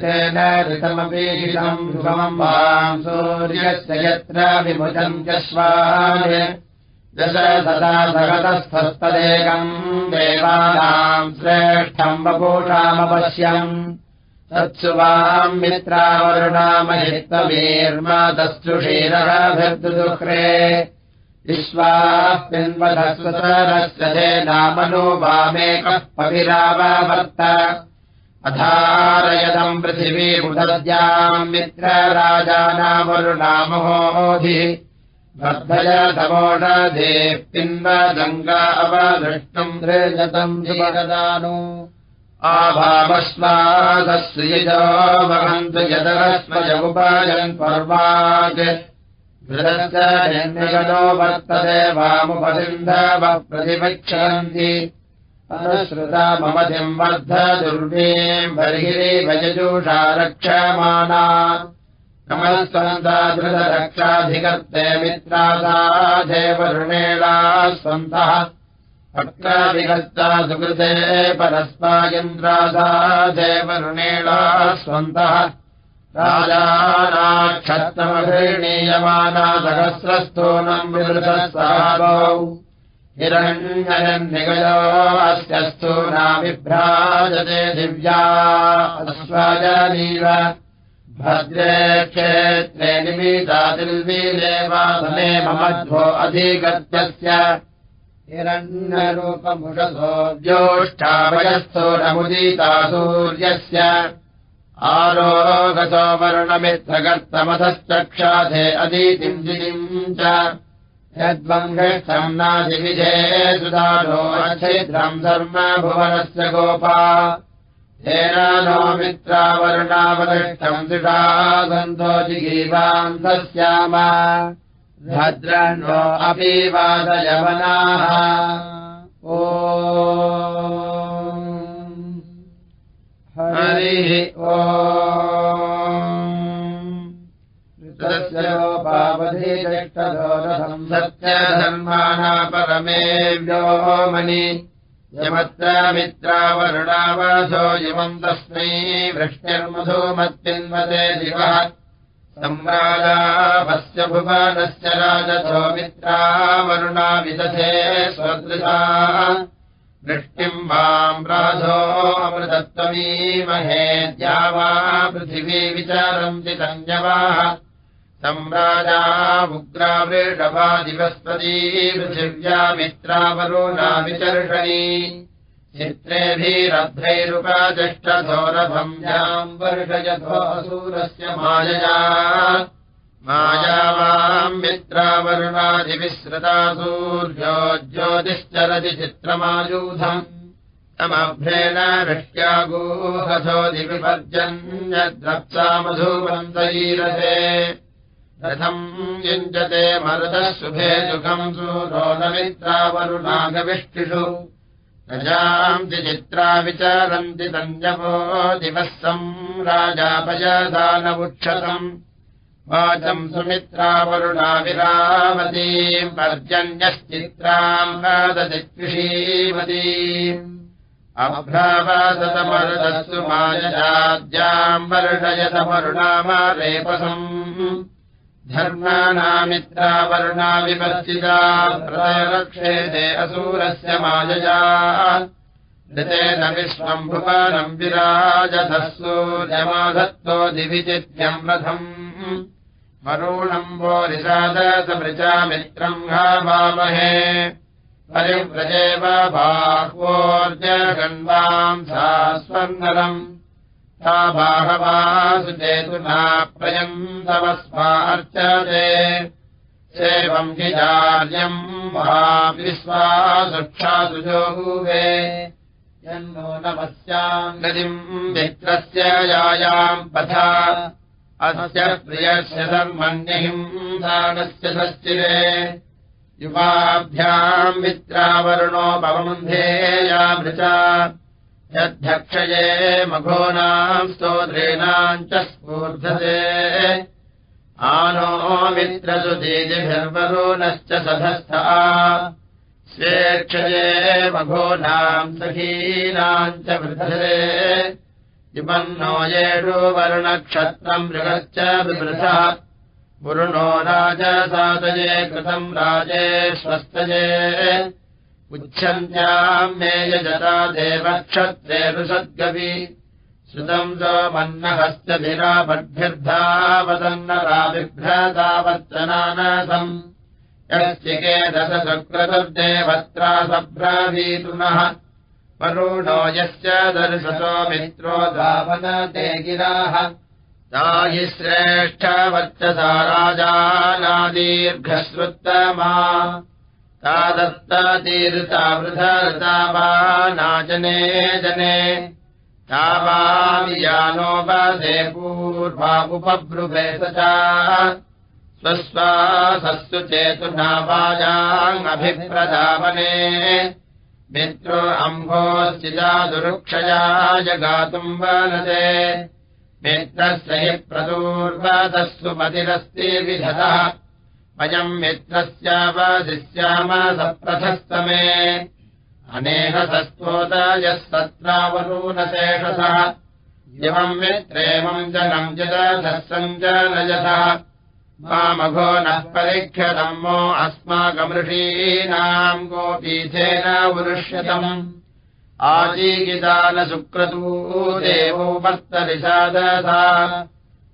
ऋतेन ऋतमपीषितम् सुगमम् वाम् सूर्यस्य यत्र विभुजम् च स्वाय दश सदा सगतस्थस्तदेकम् देवानाम् श्रेष्ठम् वपूषामपश्यम् तत्सु वाम् विश्वाः पिन्वधस्वतरस्य नामनो वामेकः पविरावावर्त अधारयदम् पृथिवीमुदद्याम् मित्रराजानामरुणामहोधिः। वर्धय समोषधेः पिन्वदङ्गा अवदृष्टम् दृजतम् शिवगदानु आभावस्वादश्रियजो वहन्तु यदरस्मजमुपायन् पर्वात्। घृतस्य वर्तते वामुपसिन्धवः प्रतिपक्षन्ति अनुश्रुता ममधिम् वर्ध दुर्वीम् बर्हिरे भजजूषा रक्षमाणा नमस्वन्ता धृतरक्षाधिकर्ते मित्रासा देवऋणेला स्वन्तः। अत्राधिकर्ता सुकृते परस्मायन्द्रासा देवऋणेला स्वन्तः। राजानाक्षत्रमघृणीयमाना सहस्रस्थूनम् विवृतस्तावौ हिरण्यनिगयो अस्य स्थूनाविभ्राजते दिव्या अस्वाजानीव भद्रे क्षेत्रे निमीतादिल्वीलेवासने ममध्वो अधिगत्यस्य। हिरण्यरूपमुषसो ज्योष्ठावयस्थूनमुदीता सूर्यस्य। आरोगतो वर्णमित्रकर्तमथश्चक्षाधे अदीतिम् दितिम् च यद्वङ्गम् नादिविधे सुधारो अच्छिद्रम् धर्म भुवनस्य गोपा। तेन नो मित्रावर्णावदिष्टम् दृढा गन्धो जिगीवान्तस्याम अपि वादयवनाः। ओ। हरिः ओपावधिष्टदोरथम् सत्यधर्माणा परमे व्योमनि यमत्र मित्रावरुणावासो यमम् तस्मै वृष्टिर्मधूमत्तिन्वते दिवः सम्राजापस्य भुवनस्य राजथो मित्रावरुणा विदधे स्वदृशा वृष्टिम् वाम् अमृतत्वमीमहे द्यावा पृथिवी विचारन्ति तञ्जवाः सम्राजा उग्रावृषभादिवस्पती पृथिव्या मित्रावरुणा विचर्षणी चित्रेभिरभ्रैरुपादिष्टधोरभम् याम् वर्षयथो असूरस्य मायया। मायावाम् मित्रावरुणादिविश्रता सूर्यो ज्योतिश्चरति चित्रमायूधम्। तमभ्रेण वृष्ट्यागूहथो दिविपर्जन्यद्रप्सा मधुवन्तरीरथे रथम् युञ्जते मरुतः शुभे सुखम् सूरो न मित्रावरुणागविष्टिषु। रजाम् चित्रा विचारन्ति तञ्जपो दिवः सम् राजापयदानवुक्षतम् वाचम् सुमित्रावरुणाविरामतीम् पर्जन्यश्चित्राम् वाददिकृषीमतीम् अभ्रावादतमरुदस्तु मायजाद्याम् वर्षयतमरुणामारेपसम् धर्माणामित्रावरुणाविवर्जिता प्ररक्षेते असूरस्य मायजा ऋतेन विश्वम् भुवनम् विराजधः सूर्यमाधत्तो दिविचित्यम् रथम् मरूणम् वो निषादसमृचामित्रम् घावामहे परिव्रजेव बाह्वोर्जगन्वाम् सा स्वर्णरम् सा बाहवासुचेतुना प्रयन्तव स्मार्चते सेवम् हि चार्यम् वा यन्नो नमस्याम् गतिम् मित्रस्य यायाम् पथा। अस्य प्रियस्य धर्मण्यहिंसानस्य सश्चिरे युवाभ्याम् मित्रावरुणो भवन्धेयामृचा यद्धक्षये मघोनाम् स्तोत्रेणाम् च स्फूर्धते। आनो मित्रसुदीजिभिर्वरुणश्च सधस्था स्वेक्षये मघोनाम् सखीनाम् च वृधते विपन्नो येषु वरुणक्षत्रम् मृगश्च विवृथः पुरुणो राजसादये कृतम् राजे स्वस्तये उच्छन्त्याम् मे यजता ऋषद्गवि श्रुतम् च मन्नहस्तभिरापद्भिर्धावदन्नराबिभ्रतावर्तनानसम् यश्चिके दश सुक्रतुर्देवत्रा सभ्रावीतुनः वरुणो यस्य दर्शतो मित्रो धावनते गिराः ता हि श्रेष्ठवर्चसा राजानादीर्घश्रुत्तमा ता दत्तातीर्ता वृधरता वा नाजने जने। तावामियानो वदे पूर्वा उपब्रुवे स च चेतुनावाजाङ्गभिप्रदावने मित्रो अम्भोऽस्तिजा दुरुक्षया जगातुम् वनते। मित्रस्य हि प्रदूर्वदस्सु मतिरस्ति विधतः वयम् मित्रस्यावधिस्याम सप्रथस्तमे अनेह सस्तोत यः सत्रावरूनशेषसः इमम् मित्रेमम् जनम् जदधस्सम् जनयथः मामघो नः परिक्षतम् मो अस्माकमृषीणाम् गोपीथेन वृष्यतम् आजीगिदानशुक्रतू देवो वर्तरिषादसा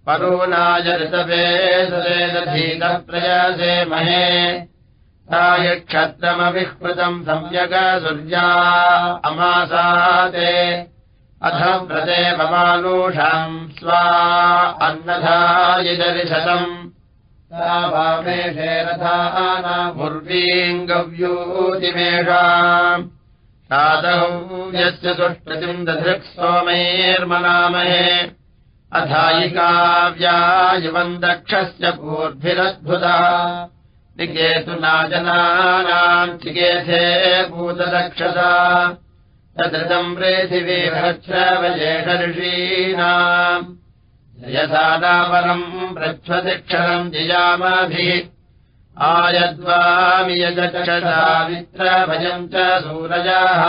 परूनाय ऋतवे सुरेदधीतप्रयासे महे। क्षत्रमविष्कृतम् सम्यग सूर्या अमासाते। अथ व्रते ममानुषाम् स्वा अन्नधायिदर्शतम् रथानामुर्वीम् गव्यूतिमेषाम्। सादौ यस्य सुष्टतिम् दधृक् सोमैर्मनामहे अथायिकाव्या युवम् दक्षस्य पूर्भिरद्भुता निकेतुना जनानाम् चिकेथे भूतदक्षसा तदृतम् प्रेथिवीभ्रवजेषर्षीणाम् यथादापरम् पृच्छ्वतिक्षरम् जियामाभिः। आयद्वामियजक्षसा मित्रभयम् च सूरजाः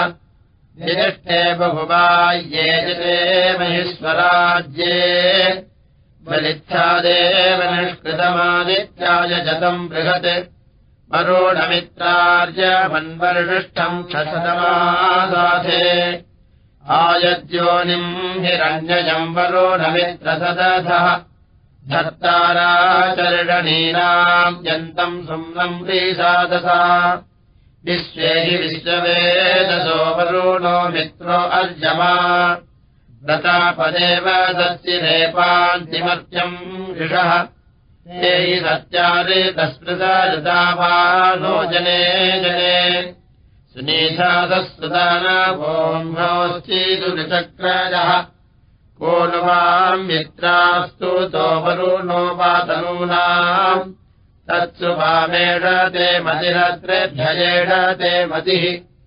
ज्येष्ठे बहुबाह्ये जते महेश्वराज्ये। बलित्थादेव निष्कृतमादित्याय जतम् बृहत्। वरोणमित्रार्य मन्वर्षिष्ठम् क्षशतमासाथे आयद्योनिम् हिरण्यजम् वरोणमित्रसदधः। धर्ताराचरणीनाम् यन्तम् सुम्नम् प्रीसादसा विश्वे हि विश्ववेदसो वरुणो मित्रो अर्जमा। व्रतापदेव दत्तिरेपान्तिमर्त्यम् ऋषः। ते हि सत्यादितस्मृता वा नो जने। जने को नु वाम् मित्रास्तु तो वरुणोपातनूनाम् तत्सु ते मतिरत्रेभ्ययेष ते मतिः।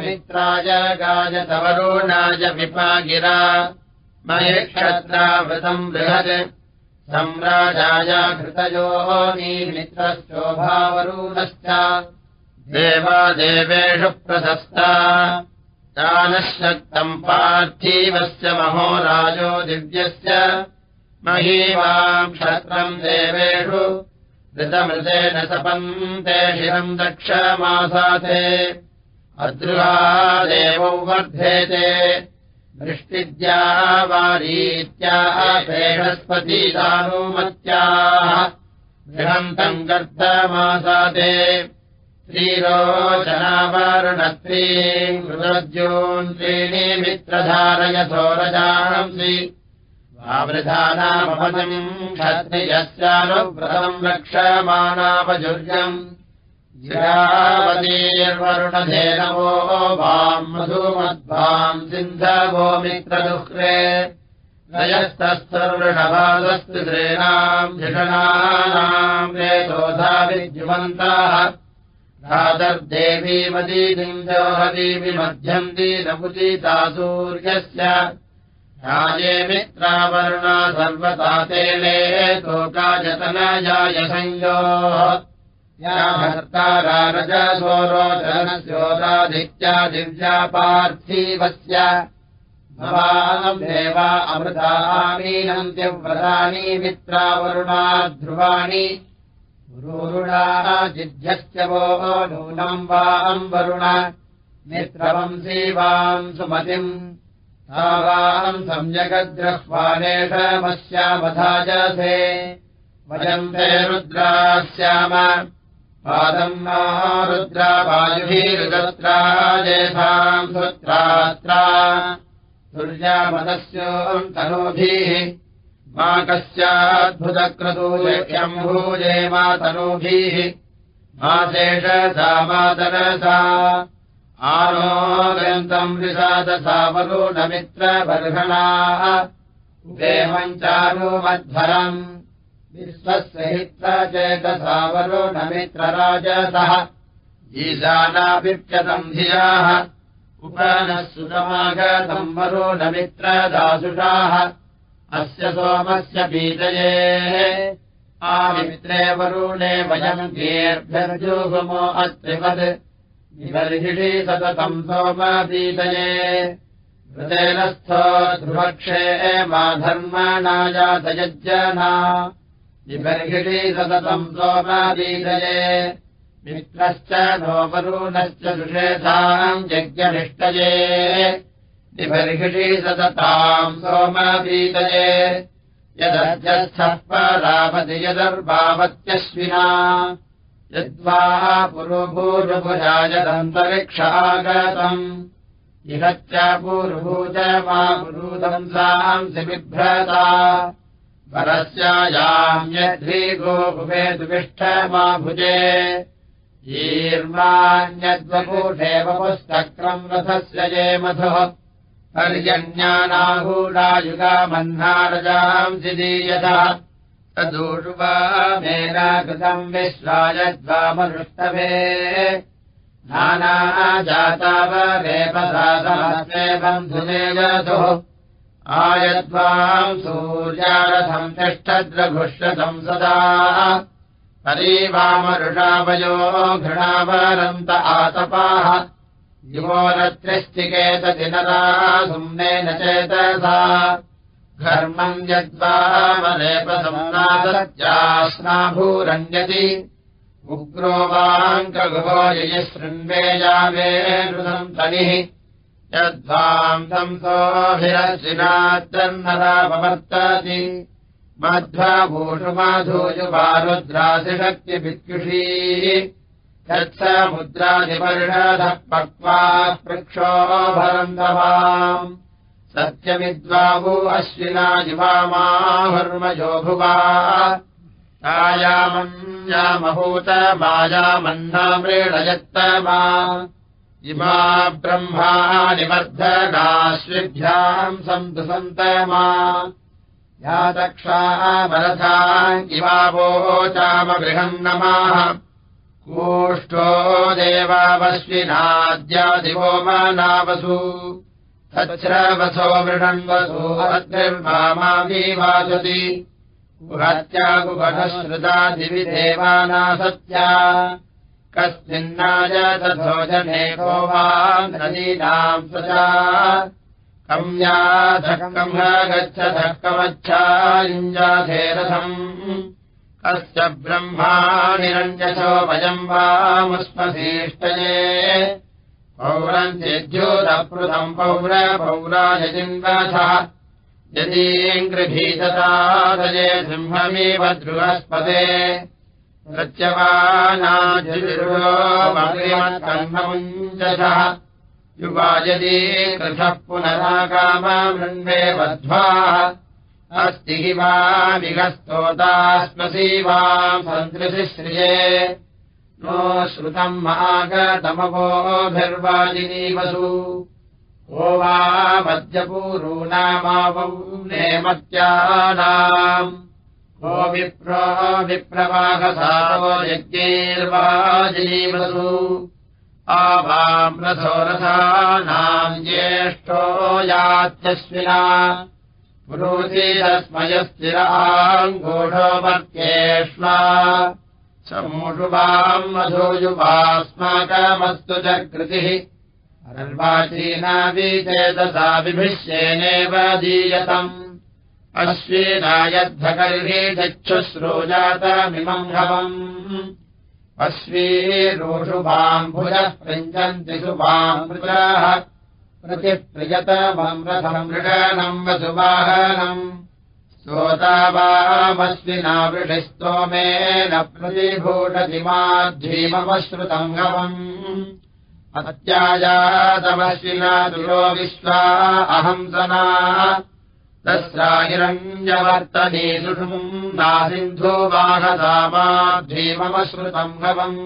मित्राय गायतवरुणाय विपागिरा। मयेक्षत्रावृतम् बृहत्। सम्राजाय घृतयो नीमित्रशोभावरुणश्च देवादेवेषु प्रशस्ता। दानशक्तम् पार्थीवस्य महोराजो दिव्यस्य महीवाम् क्षत्रम् देवेषु ऋतमृतेन सपन्ते शिरम् दक्षमासाते अद्रुहादेवौ वर्धेते वृष्टिद्या वारीत्याः बृहस्पतीदानुमत्याः बृहन्तम् गर्दमासाते श्रीरोचनावरुणत्रीम् मृदज्योन् त्रीणि मित्रधारयथो रजांसि आवृधानामपदम् क्षत्रियस्यानुव्रतम् रक्षमाणापजुर्यम् गिरावतीर्वरुणधेनवो वाम् मधुमद्भाम् सिन्धवो मित्रदुह्रे नयस्तस्तर्वृणवादस्तु श्रेणाम् झषणानाम् रेतोधा विद्युमन्ताः रातर्देवीमदीदिन्दोहदीवि मध्यन्ती नपुतीता सूर्यस्य राजे मित्रावरुणा सर्वता तेले तोकाजतनजाय संयोः। भर्तारारजसोरोचनस्योदादित्या दिव्या पार्थिवस्य देवा अमृतामीनन्त्यव्रतानि मित्रावरुणा ध्रुवाणि जिध्यस्य वो नूनम् वा अम्बरुण मित्रवंसी वाम् सुमतिम् तावाम् सम्यगद्रह्वानेषमस्यामधाजसे वयम् ते रुद्रास्याम। पादम् मा रुद्रावायुभिरुदत्रा जेषाम् सुत्रात्रा। सूर्यामदस्योम् तनूभिः मा कस्याद्भुतक्रतोऽम्भूजे मा तनूभिः मा शेषसा मातरसा आरोगन्तम् विषादसावरुणमित्रबर्हणाः देवम् चारुमध्वरम् विश्वस्य चेतसावरुणमित्रराजसः ईशानाभिप्यतम् धियाः। उपनः सुतमागतम् वरुणमित्रदासुषाः अस्य सोमस्य पीतये। आमित्रे वरुणे वयम् गेर्भ्यर्जुगुमो अत्रिवत् विबर्हिषि सततम् सोमपीतये हृतेनस्थो ध्रुवक्षे माधर्मणायातयज्जना विबर्हिषि सततम् सोमपीतये मित्रश्च नो वरुणश्च सुषेधाम् यज्ञनिष्टये निबर्हिषि सतताम् सोमपीतये यदध्यस्थः परापति यदर्भावत्यश्विना यद्वा पुरुभूरुभुजायदन्तरिक्षागतम् इहच्च पूर्वभूज मा पुरूदंसांसि बिभ्रता परस्यायाम् यद्वीगोभुवेदुविष्ठ मा भुजे ईर्वाण्यद्वपुषेव पुस्तक्रम् रथस्य ये मधुः। पर्यज्ञानाहूडायुगामह्नारजाम् सिदीयतः तदूषुवामेना कृतम् विश्वायद्वामनुष्टभे नानाजातावरेपसादहस्ते बन्धुमेजतुः आयद्वाम् सूर्यारथम् तिष्ठद्रघुष्यतम् सदा। परीवामरुषावयो घृणावरन्त आतपाः। युवोरत्रिश्चिकेतदिनरा सुम्नेन चेतसा घर्मम् यद्वामलेपसंनादत्यास्नाभूरण्यति उग्रो वाङ्कगुहो ययशृण्वेयावेरुदम् तनिः। यद्वाम् संसोऽभिरशिनाद्दन्नरापवर्तति मध्वभूषुमाधूयुवारुद्रासिशक्तिभित्युषी। यत्समुद्रादिपर्षधः पक्वा पृक्षो सत्यमिद्वावु अश्विना युवामाहुर्मजो भुवा। तायामन्यामभूत मायामन्नामृणयत्तमा इमा ब्रह्मा निवर्धनाश्विभ्याम् सन्तु सन्तमा या दक्षामरथा इवावोचामगृहम् नमाः। कूष्ठो देवावश्विनाद्यादिवो मानावसु तच्छ्रवसो मृषन्वसु अग्निर्मामाभिवासति गुहत्यागुगणश्रुतादिवि देवानासत्या कस्मिन्नाय तथोजनेको वा नदीनाम् सजा कम्याधकम् गच्छ धक्कमच्छायुञ्जाधेरथम् कस्य ब्रह्मानिरञ्जसो वयम् वामुष्मशीष्टये पौरन्त्यद्योतपृथम् पौर पौरायजिन्वथः यदीङ्गृभीततादये सिंहमेव ध्रुवस्पदे प्रत्यवानाजिर्वोमग्रिमत्कर्ममुञ्जसः युवा यदि कृथः पुनरागामृण्वे बध्वा अस्ति हि वा विगस्तोतास्मसि वाम् सन्दृशिश्रिये नो श्रुतम् मागतमवोभिर्वाजिनीवसु को वा मध्यपूरूणामावम् नेमत्यानाम्। को विप्रो विप्रवाहसारो यज्ञैर्वाजिनीवसु आवाम् रथोरथानाम् ज्येष्ठो यात्यस्विना पुरोचीरस्मयस्थिराङ्गूढोमर्त्येष्वा समूषुवाम् मधूयुवास्माकमस्तु च कृतिः। अर्वाचीनाविचेतसा विभिष्येनेव दीयतम् अश्वीनायद्धकर्ही चक्षुश्रोजातमिमम् हवम् अश्वीरोषुभाम्भुजः पृञ्जन्ति शुभामृजाः प्रतिप्रियतमम् रथम् मृगनम् वसुवाहनम् श्रोतावामश्विना गवम् अत्याजातमश्विना दुरो विश्वा अहंसना तस्राहिरञ्जवर्तनी सुषुम् नासिन्धो वाहदामाध्वीममश्रुतम् गवम्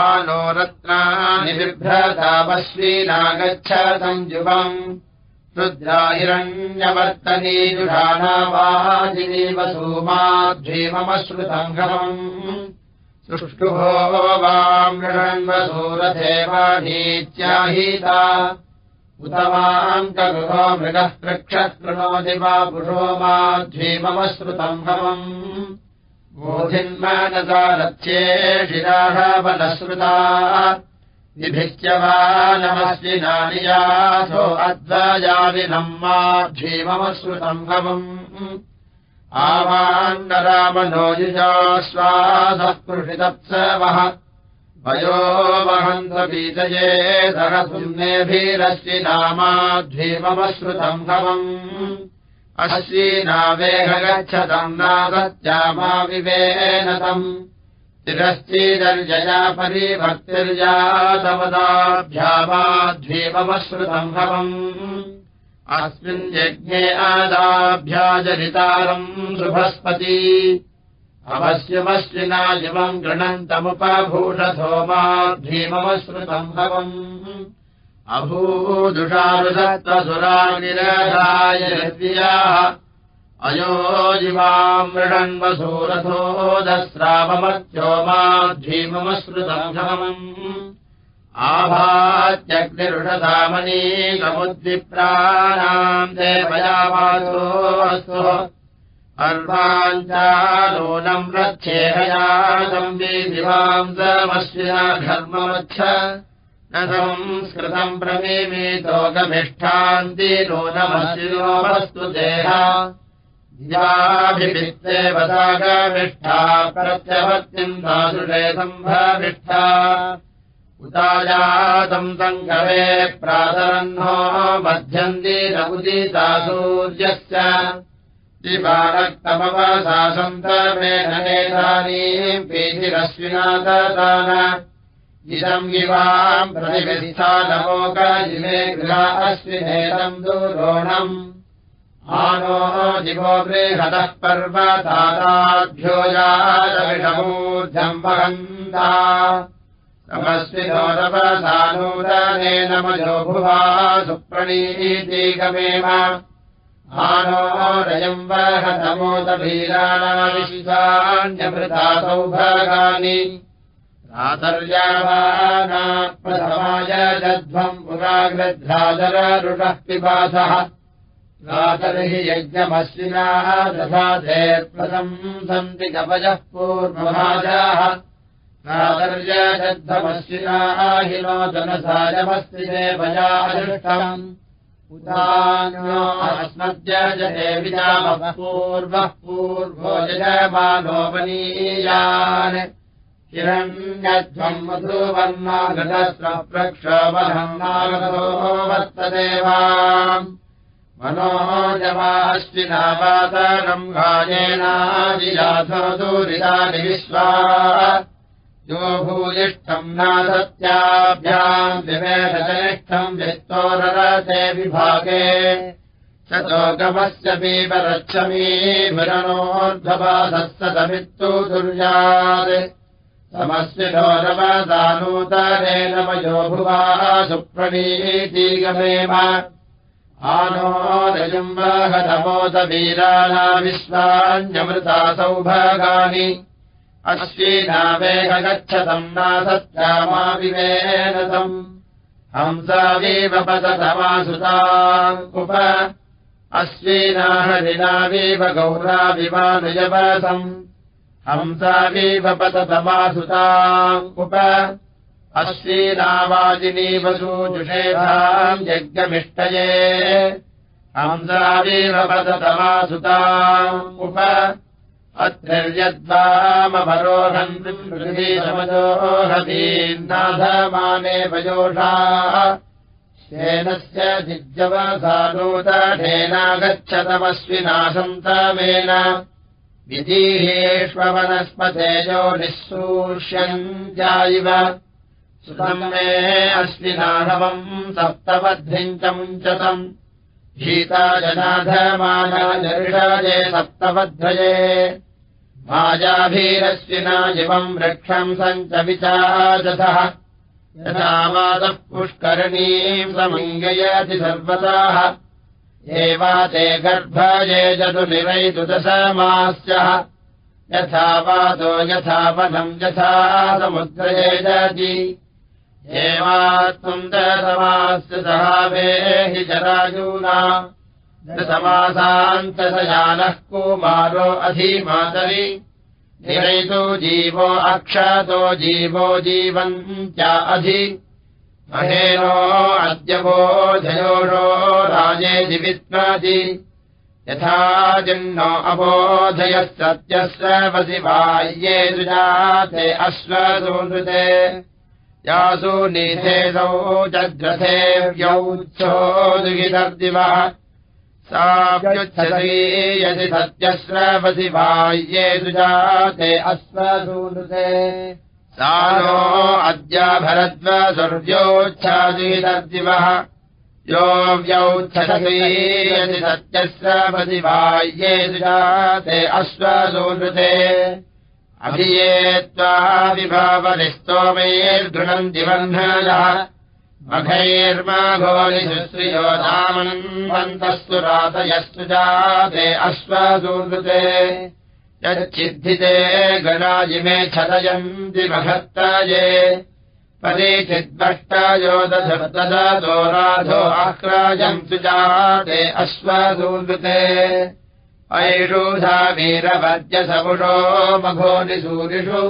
आनो रत्नानि बिभ्रतामश्वीनागच्छतम् युवम् रुद्राहिरण्यवर्तनीजुषाणावाजिनीवसूमाध्वीममश्रुतम् गवम् सुष्टुभो वामृषण्वसूरथेवानीत्याहीता उत मान्तगृहो मृगः पृक्षस्तृणोति वा पुषो माध्वीममश्रुतम् भवम् बोधिन्मानसा रथ्ये शिराहवनश्रुता विभिच्य वा नमश्विनानियासो अद्वयाविनम् माध्वीममश्रुतम् भवम् आवान्नरामनोयुजास्वादः पृषितत्सवः वयो वहन्त्वपीतये सहसुम्नेभिरस्ति नामाध्वीममश्रुतम् भवम् अश्वीनावेह गच्छतम् नादत्यामा विवेनतम् तिरश्चीदर्जया परिभक्तिर्जातमदाभ्यामाध्वीममश्रुतम् भवम् अस्मिन् यज्ञे आदाभ्याजरितारम् शुभस्पती अवश्यमश्विना इमम् गृणन्तमुपभूषथो मा भीममश्रुतम् भवम् अभूदुषारुसत्त्वसुरानिरधायः अयोजिवाम् मृडन्वसूरथो दस्रावमत्यो मा भीममश्रुतम् भवम् आभात्यग्निरुषधामनीकमुद्विप्राणाम् देवयावासोऽस्तु अर्वाञ्चालोनम् रच्छेहयादम् विदिवांसमश्विना धर्मवच्छ न संस्कृतम् प्रमेमीतोगमिष्ठान्ति नूनमश्विनो वस्तु देहाभिभित्तेव सागमिष्ठा प्रत्यवत्तिम् तादृशे सम्भविष्ठा उतायातम् सङ्गवे प्रातरह्नो मध्यन्ति न उदिता सूर्यस्य दिवारक्तमवसासन्तमेनेतानीम् पीतिरश्विनादान इदम् इवाम् प्रतिविधिस्थानमोक इमे गृहा अश्विनेतम् दूरोणम् आनो बृहदः पर्वतादाभ्यो यादविषमूर्धम् वहन्ता। तमस्विनोरवसानूरनेन मजो भुवा सुप्रणीतीगमेव। आनो रयम् वहतमोदभीराणाविश्वान्यभृता सौभागानि। रातर्यावानाप्रथमाय जध्वम् पुराग्रध्रादररुषः पिबासः रातर्हि यज्ञमश्विनाः दधाधेर्प्रदम् सन्ति कपजः पूर्वभाजाः रातर्यजध्वमश्विनाः हि नोदनसायमस्ति देवयादृष्टम् उदास्मद्यजते विजामः पूर्वः पूर्वो यजमानोपनीयान्। हिरण्यध्वम् मधुवर्णागतस्रप्रक्षोभम् नागतो वर्तदेवाम् गायेनादिजाथो दूरितानि विश्वा। यो भूयिष्ठम् नासत्याभ्याम् विवेशनिष्ठम् वित्तोररते विभागे। शतोगमस्य पीवरच्छमीभिरणोर्ध्वपाधस्तमित्तु दुर्यात्। समस्विनोरवदानूतरेण वयो भुवा सुप्रणीतीगमेव आनो रजम् वहतमोदवीराणा विश्वान्यमृता सौभागानि अश्वीनावेह गच्छतम् विवेनतम् हंसावीव पततमासुता उप। अश्वीनाहरिणावीव गौराविमानुयवसम् हंसावीव पततमासुता उप अश्वीनावाजिनीवसूजुषेधाम् यज्ञमिष्टये। पदतमासुता उप अत्रिर्यद्वामरोहन् पृथिवीसमजोहतीन्नाधमाने वयोषा शेनस्य जिज्जवसानूतढेनागच्छतमस्विनासन्तमेन विधीहेष्वनस्पतेजो निःसूष्यन्त्यायिव सुतम् मे अश्विनाहवम् सप्तवद्धिम् च मुञ्चतम्। भीता जनाधमानाजर्षजे सप्तवध्वजे माजाभीरश्विना जिवम् वृक्षम् सञ्च विचाजतः यथा वादः पुष्करणीम् समङ्गयति सर्वताः। एवा ते गर्भये जतुनिवैतु दशमास्यः यथा वादो यथा वनम् यथा समुद्रये जति एवात्मम् दशमास्य सहावेहि जरायूना। दशमासान्तशयानः कुमारो अधीमातरि। निरयितो जीवो अक्षतो जीवो जीवन्त्या अधि। महेनो अद्यवो जयोषो राजेति विद्वाजि यथा जिन्नो अबोधयः सत्यस्य वसि बाह्ये दुजाते अश्वसूनृते यासु नीथेसौ जग्रथे व्यौच्छो दुहितर्दिवः साप्युच्छसी यदि सत्यस्रवसि बाह्ये दुजाते अश्वसूनृते सा नो अद्य भरद्वसुर्व्योच्छादीतर्दिवः यो व्यौच्छसी यदि सत्यस्रवसि बाह्ये दुजाते अश्वसूनृते अभिये त्वा विभावनिस्तोमैर्गृणम् दिवह्नयः मघैर्माघोलिशुश्रियो धामन्वन्तस्तु रातयस्तु जाते अश्वसूनृते यच्चिद्धिते गणाजिमे छदयन्ति महत्तये परिचिद्भष्टयो दधो राधो आक्राजम् सुजाते अश्वसूनृते ऐषूधा वीरवद्यसपुषो मघोनिसूरिषु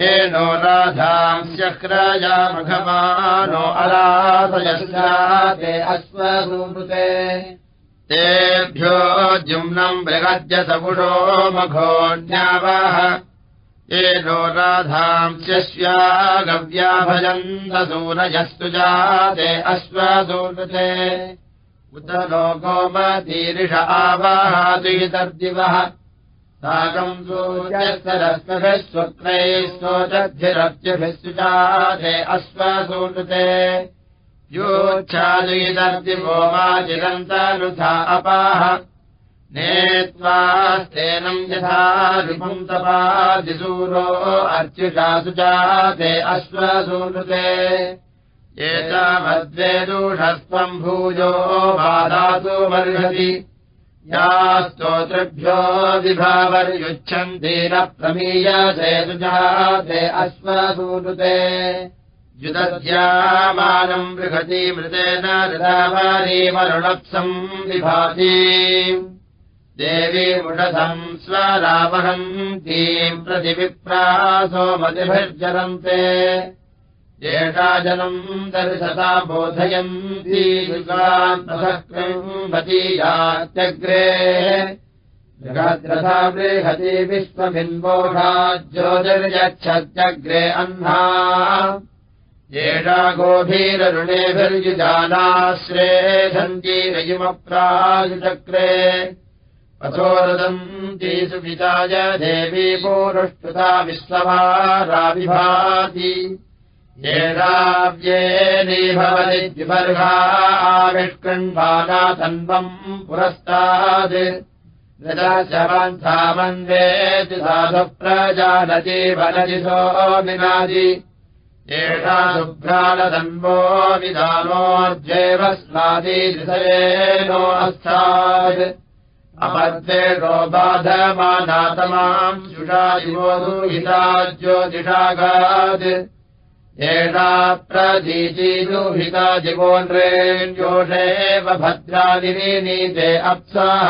येनो राधांस्यक्रायामघमानो अराधयस्याते अश्वसूनृते। तेभ्यो जुम्नम् बृहद्यसपुषो मघोऽन्यावाह येनो राधांस्यस्या गव्याभजन्तसूनयस्तु जाते अश्वसूनृते उत लोकोमतीरिष आवाहादितर्दिवः। साकम् सूर्यस्तरस्मभिः स्वक्रैः स्वोचद्भिरप्यभिः सुजाते अश्वसूनृते योच्छादयितर्दिवो वाजिरन्तनुथा अपाः। नेत्वास्तेनम् यथा रिपुम् अर्चिषा सुजाते अश्वसूनृते एतावद्वेदूषस्त्वम् भूयो बाधातु मर्हति या स्तोतृभ्यो विभावर्युच्छन्ति न प्रमीयसे सुजाते अश्वसूनुते युदध्यामानम् बृहति मृतेन हृदावारीमरुणप्सम् विभाति। देवी मुषधम् स्वरावहन्तीम् प्रतिविप्रासो मतिभिर्जरन्ते जनम् दर्शता बोधयन्ती युगान्तसक्रम्भतीयात्यग्रे जगाद्रथा बृहति विश्वमिन्वोषा ज्योतिर्यच्छत्यग्रे अह्ना एषा गोभीररुणेभिर्युजानाश्रेधन्तीरयुमप्रायुचक्रे पथोरदन्ती सुविताय देवी पूरुष्टुता विश्वभाराविभाति येनाव्येनी भवति द्विबर्हा आविष्कृण्वाना तन्वम् पुरस्तात् नृदशवन्धामन्वेति साधुप्रजानति वनति सोमिनादि एषा शुभ्राणतन्वो विधानोऽर्जेव स्नादीदृशयेनो अस्तात् अपद्वेषो बाधमानातमाम् शुषादिवो दुहिता ज्योतिषागात् एषा प्रदीचीदुहिता जिवोन्रेण्योषेव भद्रादिनीते अप्साः।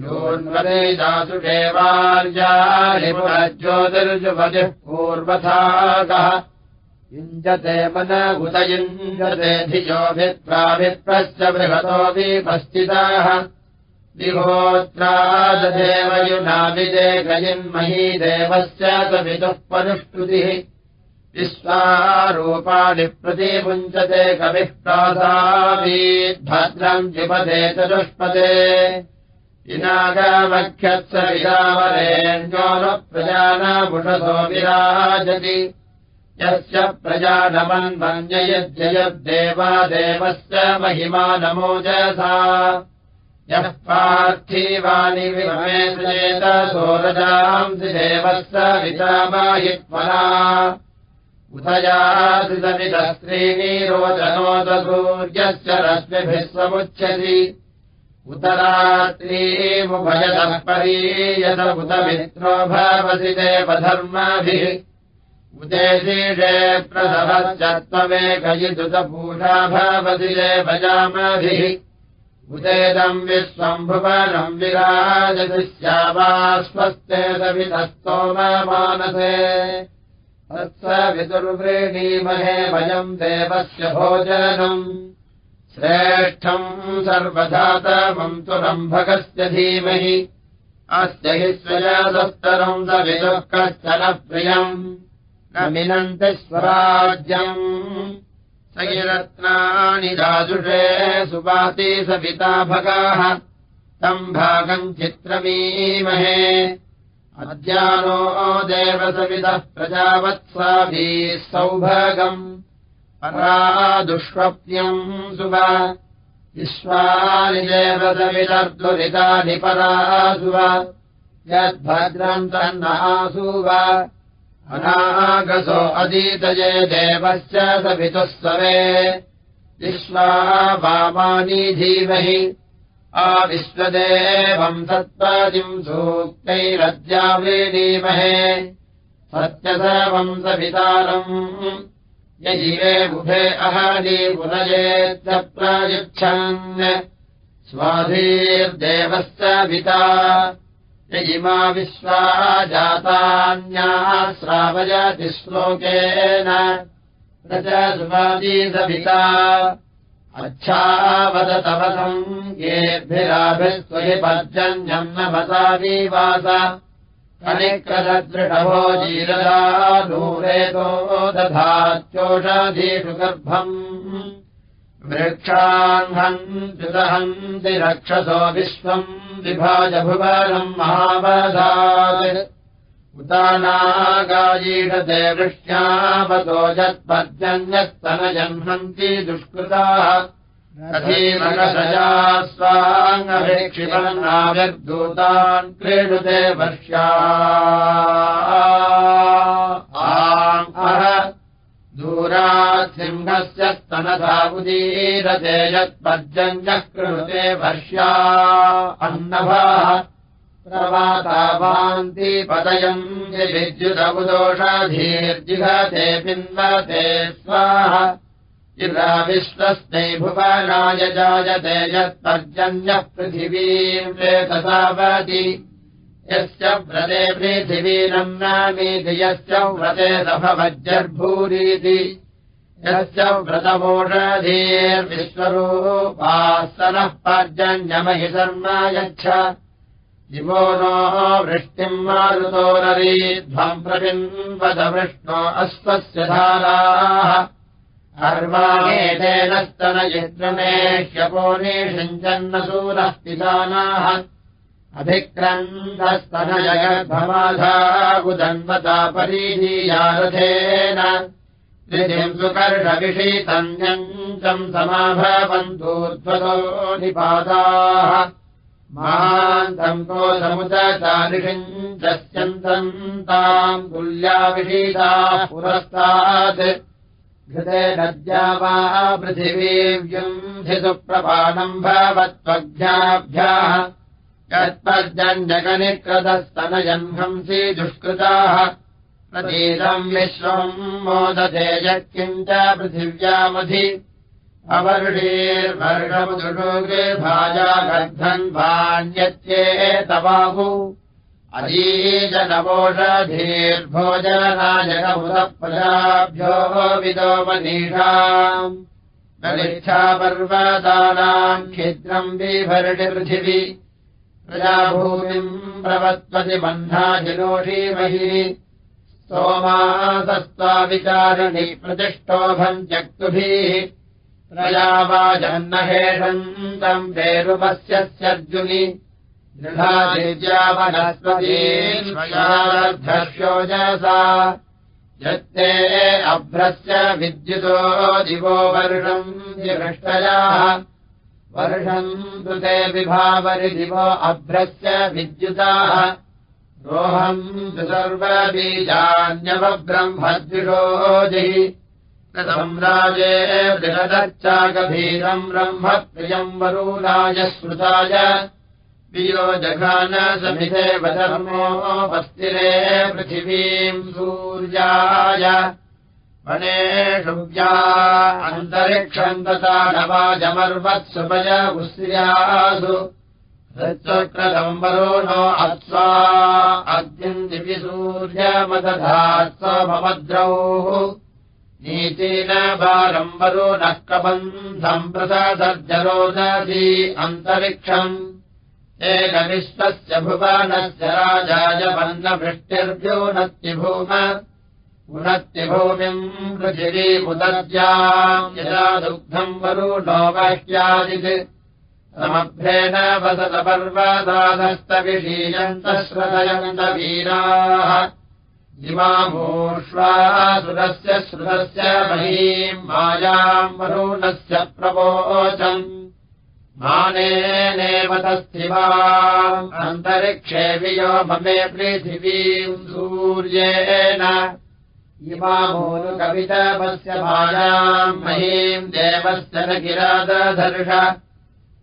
योन्वरे दासुषेवार्याणि पुनज्योतिर्जुपतिः पूर्वथाकः युञ्जते मन उत युञ्जते धियोभिप्राभिप्रश्च बृहतो विपश्चिताः विहोत्राददेव युनाविदे गजिन्मही देवस्य सवितुः पनुष्टुतिः विश्वारूपाणि प्रतिपुञ्चते कविः प्रासावीद्भद्रम् विपदे चतुष्पदे। इनागामख्यत्स विरावरेण्यो न प्रजानामुषसो विराजति। यस्य प्रजानमन्मन्ययज्जयद्देवा देवस्य महिमा नमोजसा यः पार्थीवानि विमेत सोरजांसि देवस्य विचामाहित्मना उदयादिदमिदस्त्रीणि रोचनोदसूर्यस्य रश्मिभिः समुच्यति। उतरात्रीमुभयतः परीयत उत मित्रो भवति देवधर्माभिः उदेशीषे प्रसवश्चत्वमेकयिदुतपूषा भवति देवजामाभिः उदेदम् विश्वम्भुवनम् विराजदृश्यावा स्वस्ते सवितस्तोममानसे तत्स विदुर्वृणीमहे वयम् देवस्य भोजनम्। श्रेष्ठम् सर्वधातमम् तु रम्भकस्य धीमहि। अस्य हि स्वजादस्तरम् स विदुः कश्चन प्रियम्। न मिनन्ति स्वराज्यम्। सयिरत्नानि राजुषे सुपाति सविता भगाः। तम् भागम् चित्रमीमहे अद्यानो देवसविदः प्रजावत्साभिः सौभागम् परादुष्वप्न्यम् सुव विश्वानि देवसविदर्दुरितानि परासुव यद्भद्रम् तन्नासुव अनागसो अदीतये देवस्य सवितुः सवे। विश्वा वामानी धीमहि आविश्वदेवम् सत्त्वादिम् सूक्तैरद्यावृणीमहे सत्यसवम् सवितारम् यजिवे बुधे अहनी पुनयेत्य प्रायुच्छन्। स्वाधीर्देवस्य विता। यजिमा विश्वा जातान्याः श्रावयति श्लोकेन। न च सुवादीसविता अच्छावदतवसम् येभिराभिस्त्वहि पर्जन्यम् न मतावीवास कनिक्रदृढवो जीरदा दूरेतो दधात्योषाधीषु गर्भम्। वृक्षाह्नन्ति दहन्ति रक्षसो विश्वम् विभाज भुवनम् महावधात् उतानागायीषते वृष्ट्यावतो यत्पर्जन्यस्तनजह्नन्ति दुष्कृताः। कथीमकशया स्वाङ्गभिक्षिपन्नाविर्दूतान् क्रीडुते वर्ष्या। सिंहस्य स्तनधा उदीरते यत्पर्जन्यः कृणुते वर्ष्या। अन्नभाः प्रवातावान्ति पदयम् विद्युदवुदोषाधीर्जिघते पिन्वते भुवनाय जायते यत्पर्जन्यः पृथिवीम् वेतसावति यस्य व्रते पृथिवीरम् नामीति यस्य व्रते सभवज्जर्भूरीति यस्य व्रतमोषधीर्विश्वरूपासनः पर्जन्यमहि शर्म यच्छ दिवो नो वृष्टिम् मारुतोररीध्वम् प्रपिन्वदवृष्णो अश्वस्य धाराः। अर्वाणेतेन स्तनयित्रमेह्यपोनीषिञ्चन्नसूरः पितानाः अभिक्रन्दस्तनजगर्भमाधा उदन्वता परीहीयारथेन त्रिधिम् सुकर्षविषीतन्यञ्चम् समाभवन्तूर्ध्वतो निपाताः महान्तम् कोशमुदचारिषिम् दस्यन्तम् ताम् तुल्याविषीताः पुरस्तात् घृते नद्या वा पृथिवीव्युन्धिसुप्रपाणम् भवत्वज्ञाभ्याः यत्पर्जन्यगनिक्रदस्तनजह्नंसि दुष्कृताः प्रतीतम् विश्वम् मोदते यत्किम् च पृथिव्यामधि अवर्षेर्वर्षमुदुषोगे भाजा गर्धन् वाण्यत्येतबाहु अजीजनवोषधीर्भोजनायकमुदप्रजाभ्यो विदोमनीषाम् पर्वदानाम् छिद्रम् विभरणिपृथिवि प्रजाभूमिम् प्रवत्पति बह्नाजिनोषीमहि सोमासस्त्वाविचारिणि प्रतिष्ठोभम् त्यक्तुभिः प्रजावाजन्नहेषन्तम् वेरुपस्य स्यर्जुनि। दृढादित्यावनस्पतीर्षोजसा यत्ते अभ्रस्य विद्युतो दिवो वर्षम् जिहृष्टयाः वर्षम् कृते विभावरि दिवो अभ्रस्य विद्युताः। रोहम् सर्वबीजान्यवब्रह्मद्विषोजि सम्राजे बृहदच्चागभीरम् ब्रह्मप्रियम् वरूलाय श्रुताय जघान समिधेव धर्मोपस्थिरे पृथिवीम् सूर्याय वनेषुव्या अन्तरिक्षम् तथा नवाजमर्वत्सुभय उस्र्यासु हृत्सक्रदम्बरो नो अत्स्वा अद्यम् नीतीन बारम्बरो नः कबन्धम् प्रसादर्जरोदसी अन्तरिक्षम्। एकविश्वस्य भुवनस्य राजाय वन्नवृष्टिर्भ्यो नत्यभूम पुनत्यभूमिम् पृथिवीमुदर्याम् यदा दुग्धम् वरुणो वाह्यादित् समभ्रेण वसतपर्वदानस्तविषीयन्तः श्रदयन्तवीराः जिवामूष्वासुरस्य श्रुतस्य महीम् मायाम् वरुणस्य प्रवोचम् मानेनेव तस्थिवा अन्तरिक्षे वियो ममे पृथिवीम् सूर्येण। इमामूलुकवितपस्य मायाम् महीम् देवस्य न गिरादधर्ष।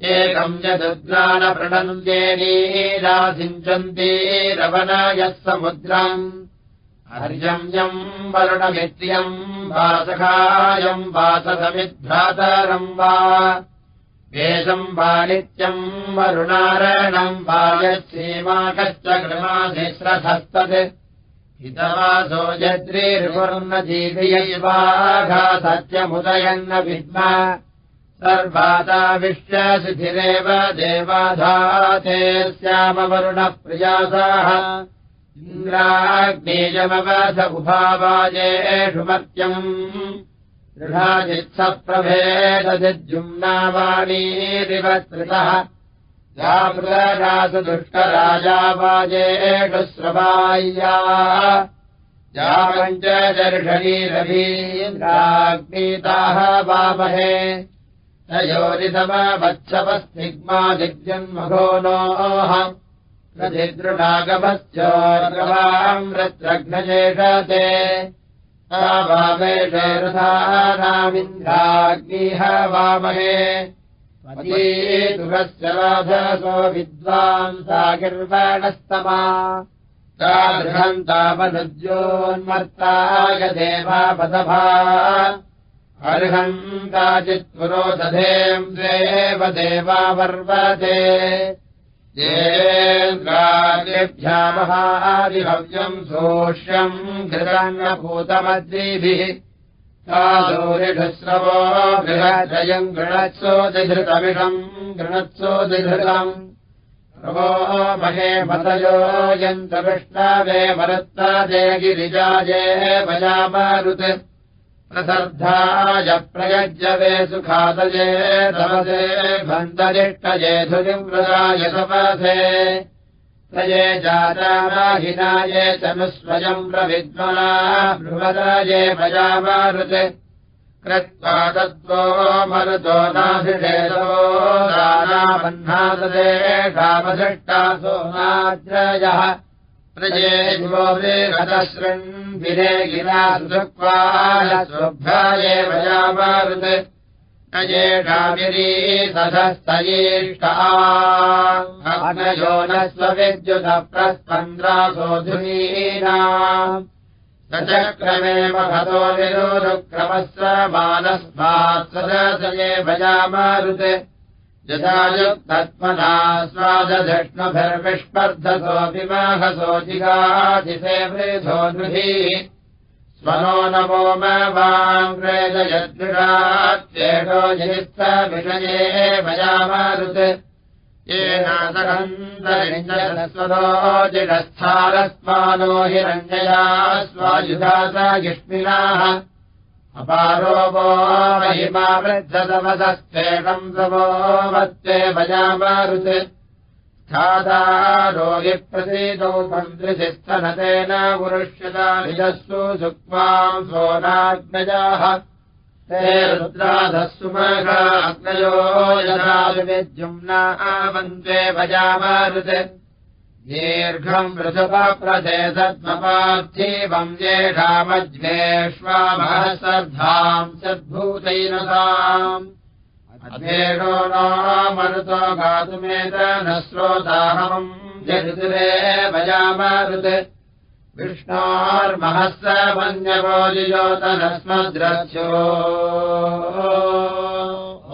एकम् यदुद्रानप्रणन्देनीरासिञ्चन्ती रवनयः समुद्रम् हर्यम् वरुणमित्र्यम् वासखायम् वाससमिद्भ्रातरम् वा वेदम् वाणित्यम् वरुणारणम् वायसीमाकश्च कृमाधिस्रधस्तत् हितवासो यद्रीर्वर्णजीवियैवाघासत्यमुदयन्न विद्म सर्वादाविश्यशिथिरेव देवाधाते स्यामवरुणप्रियासाः इन्द्राग्नेयमवध उभावाजेषु मत्यम् दृढाजित्सप्रभेदजिद्युम्नावाणीरिवत्कृतः जापृतरासु दुष्टराजावाजेषु स्रवाय्या जापञ्च दर्शनीरवीन्द्राग्नीताः वामहे। नोः रत्रघ्नजेषते वामेषेरथानामिन्द्राग्निह वामहे दुरस्य राधसो विद्वान् सा गिर्वाणस्तमा तादृशम् तावनुद्योन्मर्ताय देवापदभा अर्हम् काचित् पुरोदधेम् देव देवावर्वते येभ्यामहादिभव्यम् सोष्यम् घृतान्नभूतमद्रीभिः साधूरिढुस्रवो गृहजयम् गृणत्सोदिधृतमिषम् गृणत्सोदिधृतम् प्रभो महे मतयो यन्तविष्णावे मरुत्तादे गिरिजाजे भजामारुत् प्रसर्धाय प्रयज्यवे सुखादये तमसे भन्तरिष्टये धुनिवृदाय तपसे। प्रये जातामाहिनाये तनुस्वयम् प्रविद्मना बृहदाये भजामारुत् कृत्वा तत्त्वो मरुतो नाभिषेदो दानाबह्नादे कामदृष्टा सोमाद्रयः प्रजेशृन्विरे गिरा सुक्वाभ्याये भजामारुत् न येषामिरी सधस्तयेष्टायो न स्वविद्युतप्रस्पन्द्रासोऽधुनीना स चक्रमे महतो निरोरुक्रमस्य मानस्मात् सदये भजामारुत् यदायुक्तत्मना स्वादधिष्णुभिर्विष्पर्धसोऽपि माहसोऽधिगाधिसे वृथो गृहीः स्वनो नमो माङ्ग्रेदयद्विषात्येषो विषये भयामारुत् येनासरन्तरिञ्जस्वरो जिरस्थारस्मानो हिरञ्जया स्वायुधा युष्मिनाः। अपारो वो महिमा वृद्धतमसस्तेकम् समो वत्ते भजामारुत्। स्थादारोगिप्रसीदौ सन्दृशिस्तनतेन पुरुष्यता निजस्सु सुक्वाम् सोनाग्नजाः। ते रुद्राधस्सुमग्नयो यदाविद्युम्ना आवन्ते भजामारुत् दीर्घम् ऋषुपप्रदे सद्मपार्थीवम् येषामज्ञेष्वामः श्रद्धाम् सद्भूतैरताम् अधेषो नो मरुतो गातुमेत न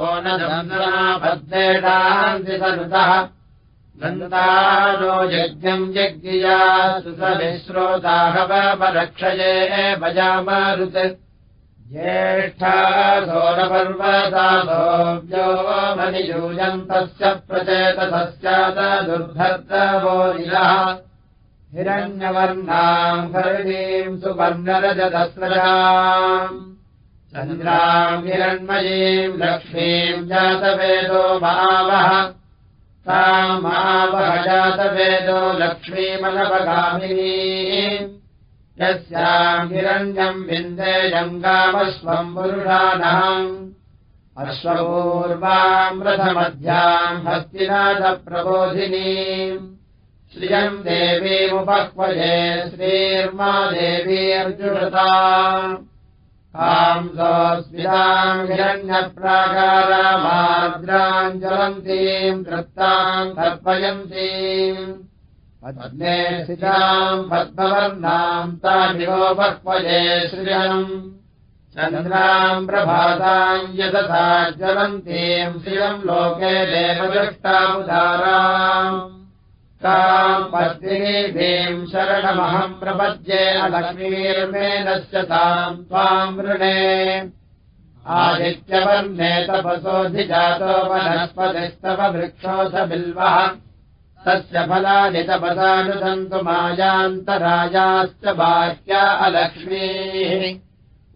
ओ न दन्दनाबद्धेषान्ति सरुतः नन्दानो यज्ञम् यज्ञिया सुसविश्रोताहवपरक्षये भजामारुत्। ज्येष्ठाघोरपर्वताभोव्यो मणियूयन्तस्य प्रचेतसस्याद दुर्भर्तवोरिलः हिरण्यवर्णाम् हरिणीम् सुवर्णरजदस्रजाम् चन्द्राम् हिरण्मयीम् लक्ष्मीम् जातवेदो भावः जातवेदो लक्ष्मीमनपगामिनी यस्याम् हिरण्यम् विन्देजङ्गामस्वम् पुरुषानहम्। अश्वपूर्वाम् रथमध्याम् हस्तिनाथप्रबोधिनी। श्रियम् देवीमुपक्वजे श्रीर्मा देवी अर्जुनता स्मिताम् हिरण्यप्राकारामार्द्राञ्जलन्तीम् कृत्ताम् तर्पयन्तीम् पद्मे स्थिताम् पद्मवर्णाम् तामिवोपक्वजे श्रियम् चन्द्राम् प्रभाताम् यतथा ज्वलन्तीम् श्रियम् लोके देवदृष्टामुदाराम् ताम् पद्मिनीभीम् शरणमहम् प्रपद्ये अलक्ष्मीर्मेनस्य ताम् त्वाम् वृणे। आदित्यवर्णे तपसोऽधिजातो वनस्पतिस्तव वृक्षोऽथ बिल्वः। तस्य फलानि तपसानुसन्तु मायान्तरायाश्च बाह्या अलक्ष्मीः।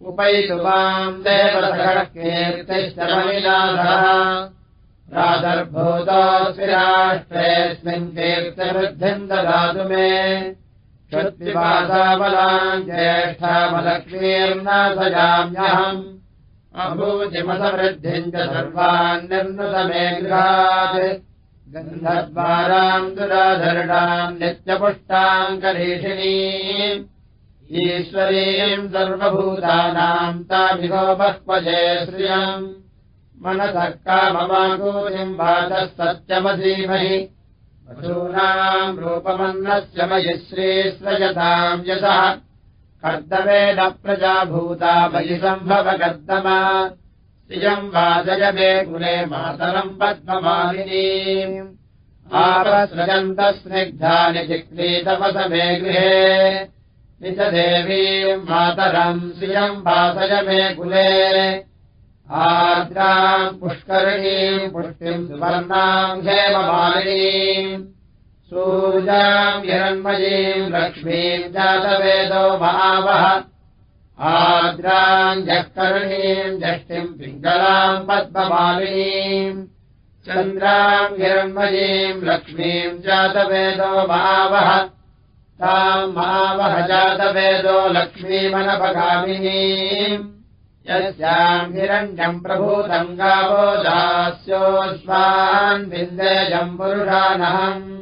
उपैतु माम् देवकीर्तिश्च महिलाधः प्रादर्भूतोऽस्मि राष्ट्रेऽस्मिन् तीर्थवृद्धिम् ददातु मे। श्रुतिवासाबलाम् ज्येष्ठामलक्ष्मीर्न सजाम्यहम्। अभूतिमसवृद्धिम् च सर्वान् निर्नृत मे गृहात्। गन्धद्वाराम् दुराधरणाम् नित्यपुष्टाम् करीषिणी ईश्वरीम् सर्वभूतानाम् तामिहोपक्वजे श्रियम् मनसः काममागोरिम् वाचः सत्यमधीमहि वसूनाम् रूपमन्नस्य मयि श्रीश्रयताम् यतः कर्दवेन प्रजाभूता मयि सम्भव कर्दमा श्रियम् वाचय मे कुले मातरम् पद्ममालिनी। आपसृजन्तस्निग्धानि चिक्रीतपस मे गृहे। निजदेवीम् मातरम् श्रियम् वासय मे कुले आद्राम् पुष्करिणीम् पुष्टिम् सुवर्णाम् हेममालिनीम् सूर्याम् हिरण्मयीम् लक्ष्मीम् जातवेदो महावः आद्राम् जःकर्णीम् जष्टिम् पिङ्गलाम् पद्ममालिनीम् चन्द्राम् हिरण्मयीम् लक्ष्मीम् जातवेदो महावः ताम् महावः जातवेदो लक्ष्मीमनपगामिनीम् यस्याम् हिरण्यम् प्रभूतम् गावो दास्योऽस्मान् विन्देजम् पुरुषानहम्।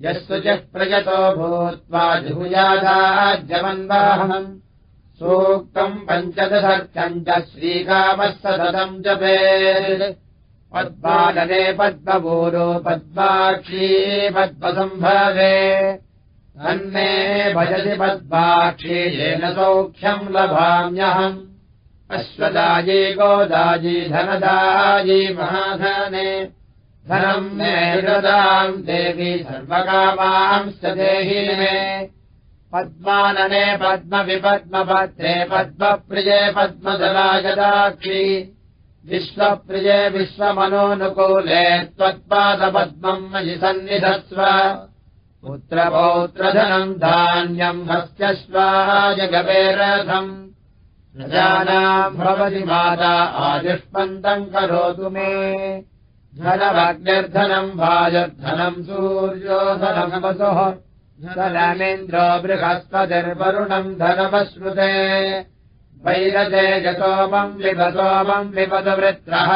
यस्तु च प्रयतो भूत्वा जुहुयादाज्यमन्वाहम्। सूक्तम् पञ्चदशर्कम् च श्रीकामः सततम् जपे पद्मानने पद्मपूरो पद्माक्षी पद्मसम्भवे। अन्मे भजति पद्माक्षी येन सौख्यम् लभाम्यहम् अश्वदायी गोदायी धनदायी महाधने। धनम् मे हृदाम् देवी सर्वकामांश्च देहि मे। पद्मानने पद्मविपद्मपत्रे पद्मप्रिये पद्मजलागदाक्षि। विश्वप्रिये विश्वमनोनुकूले त्वत्पादपद्मम् मयि सन्निधस्व। पुत्रपौत्रधनम् धान्यम् हस्त्यश्वाजगवेरथम् प्रजानाम् भवति माता आयुष्मन्तम् करोतु मे। धनमग्निर्धनम् वायुर्धनम् सूर्योधनमसुः धनमेन्द्रो बृहस्पतिर्वरुणम् धनमश्रुते। वैरते यतोमम् विपसोमम् विपदवृत्रः।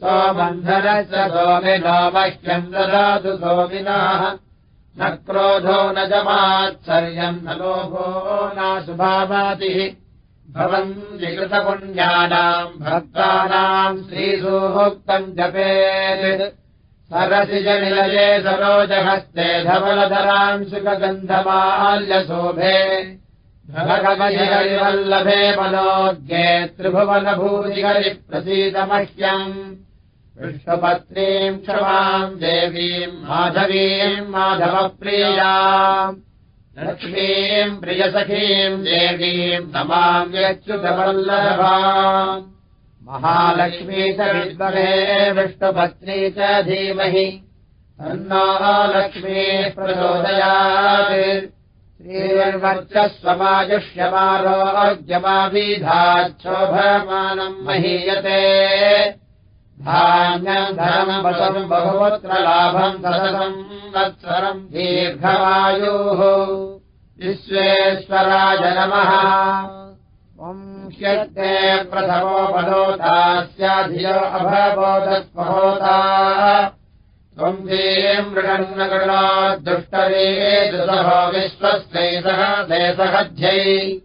सोमन्धनस्य सोमिनो मह्यम् ददातु सोमिनः। न क्रोधो न जमात्सर्यम् न लोभो नाशुभावातिः भवन् विकृतपुण्यानाम् भक्तानाम् श्रीसूक्तम् जपेत्। सरसि जनिलये सरोजहस्ते धवलधराम् सुखगन्धमाल्यशोभे धवकमयिहरिवल्लभे मनोज्ञे त्रिभुवनभूतिहरि प्रसीदमह्यम् विष्णुपत्नीम् क्षमाम् देवीम् माधवीम् माधवप्रियाम् लक्ष्मीम् प्रियसखीम् देवीम् तमाम् यच्युतवल्लभा महालक्ष्मी च विद्महे विष्णुपत्नी च धीमहि। तन्नो लक्ष्मीः प्रचोदयात्। श्रीर्वर्चस्वमायुष्यमारोग्यमाविधाच्छोभमानम् महीयते धान्यम् धनम् वसम् बहुपुत्र लाभम् सततम् वत्सरम् दीर्घवायुः। विश्वेश्वराय नमः। वंश्यते प्रथमोपदोतास्याधियो अभवोदस्महोता त्वम् देयम् मृगन्नगणा दुष्टरे दुसहो विश्वस्यैसः देशहध्यै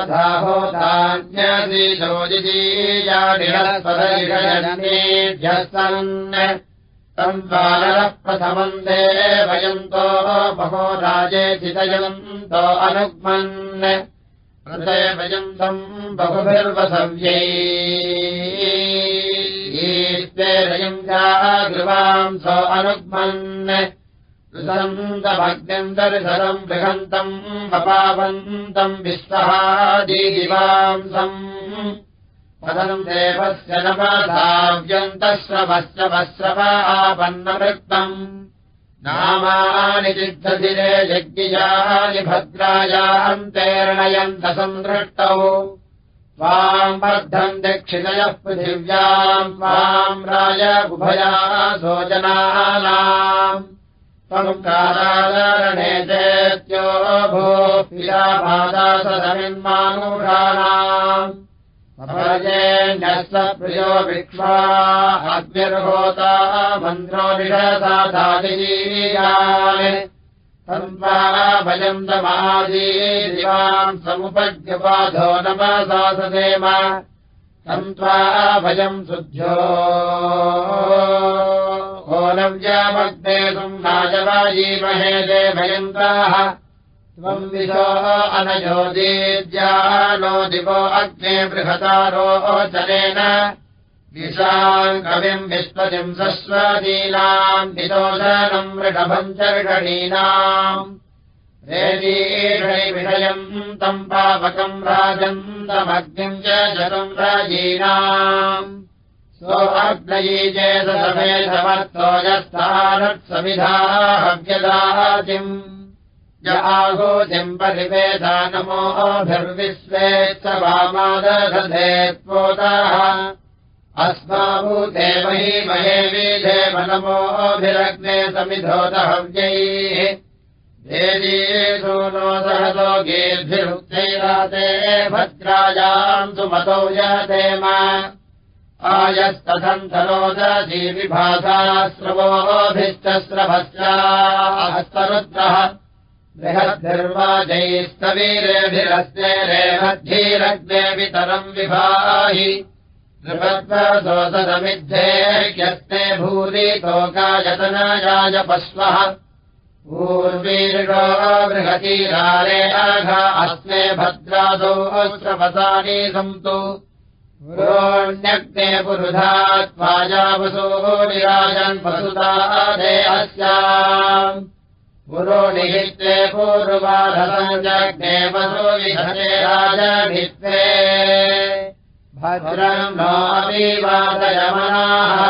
अथाहोतान्यदीशोजिजीयानिहस्पदैषयन्नेभ्यः सन् बालरः प्रथमम् देवयन्तो बहो राजे चितयन्तो अनुग्मन् वयन्तम् बहुभिर्वसव्यैस्तेरयम् जागृवाम् स अनुग्मन् दर्शनम् बृहन्तम् वपावन्तम् विश्वहादिवांसम् पदम् देवस्य वस्रव आपन्नवृत्तम्। नामानि चिद्धधिरे यज्ञियानि भद्रायान्तेर्णयन्तसन्दृष्टौ त्वाम् वर्धम् दक्षिणयः पृथिव्याम् त्वाम् राज उभया सोजनानाम् कारादरणे चेत्यो भो पिया सदमिन्मानुषाणाम् प्रियो विक्ष्वा अग्निर्होता मन्त्रो निषसाधाजीयान् तन्त्वा भजन्तमाजीदिवाम् समुपद्यपाधो नमसासदेम। तन्त्वा भजम् शुद्ध्यो ओलव्यामग्ने सुम्नाजवाजीमहे देवयन्ताः त्वम् विशो अनयोदीद्यानो दिवो अग्ने बृहतारोचनेन विशाम् कविम् विश्वतिम् सस्वदीनाम् विदोषनम् वृषभम् च ऋषणीनाम् विषयम् तम् पावकम् राजन्तमग्निम् च शतम् राजीनाम् सो अग्नयी चेदसमे समर्थो यस्थानत्समिधाहव्यदातिम् य आहोतिम् परिवेदानमोभिर्विश्वेत्स वामादधे त्वोताः अस्माभूतेमही महे विधेम नमोभिरग्ने समिधोदहव्यैः देवीषु नो सहतो गेर्भिरुक्तैराते भद्रायाम् सुमतौ यातेम स्रभस्यास्तरुद्रः बृहद्भिर्वाजैस्तवीरेभिरस्ते रेभद्धीरग्ने वितरम् विभाहि नृपद्वसोसमिद्धेर्यस्ते भूरि तोकायतनायाय पश्वः पूर्वीर्गो बृहतीरारे अघ अस्मे भद्रादौ अस्रवसानि सन्तु पुरोण्यग्ने पुरुधात्वाजावसूरिराजन् वसुतादे अस्याम्। पुरोणिहित्वे पूर्वाधसञ्जग्ने वसो भद्रम् नो अपि वादयमनाः